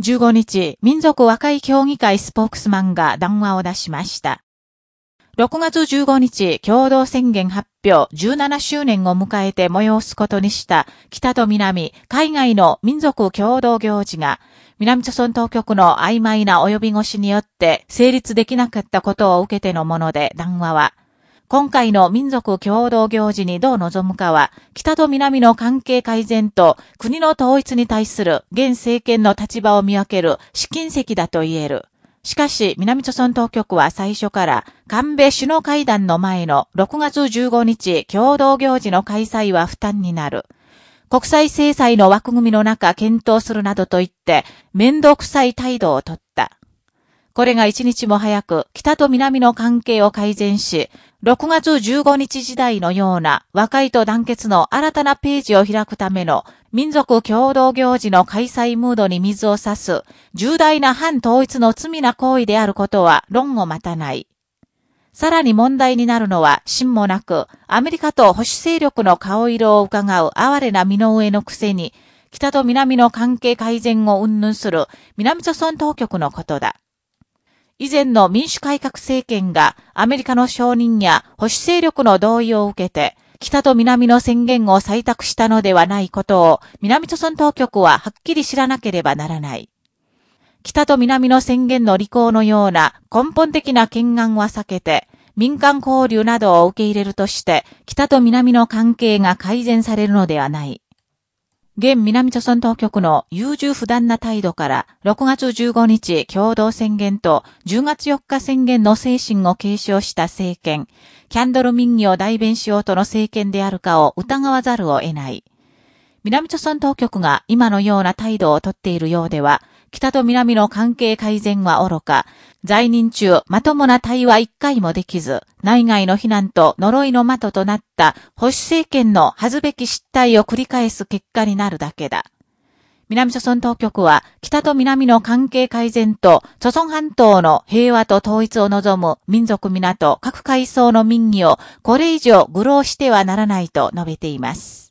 15日、民族和解協議会スポークスマンが談話を出しました。6月15日、共同宣言発表17周年を迎えて催すことにした北と南、海外の民族共同行事が、南朝村当局の曖昧な及び腰によって成立できなかったことを受けてのもので談話は、今回の民族共同行事にどう臨むかは、北と南の関係改善と国の統一に対する現政権の立場を見分ける試金石だと言える。しかし、南朝村当局は最初から、韓米首脳会談の前の6月15日共同行事の開催は負担になる。国際制裁の枠組みの中検討するなどと言って、面倒くさい態度をとった。これが一日も早く北と南の関係を改善し、6月15日時代のような和解と団結の新たなページを開くための民族共同行事の開催ムードに水を差す重大な反統一の罪な行為であることは論を待たない。さらに問題になるのは、真もなく、アメリカと保守勢力の顔色を伺う哀れな身の上のくせに、北と南の関係改善を云々する南朝村当局のことだ。以前の民主改革政権がアメリカの承認や保守勢力の同意を受けて、北と南の宣言を採択したのではないことを、南朝村当局ははっきり知らなければならない。北と南の宣言の履行のような根本的な懸案は避けて、民間交流などを受け入れるとして、北と南の関係が改善されるのではない。現南朝鮮当局の優柔不断な態度から6月15日共同宣言と10月4日宣言の精神を継承した政権、キャンドル民意を代弁しようとの政権であるかを疑わざるを得ない。南朝鮮当局が今のような態度をとっているようでは、北と南の関係改善は愚か、在任中まともな対話一回もできず、内外の非難と呪いの的となった保守政権の恥ずべき失態を繰り返す結果になるだけだ。南朝鮮当局は北と南の関係改善と、朝鮮半島の平和と統一を望む民族港各階層の民意をこれ以上愚弄してはならないと述べています。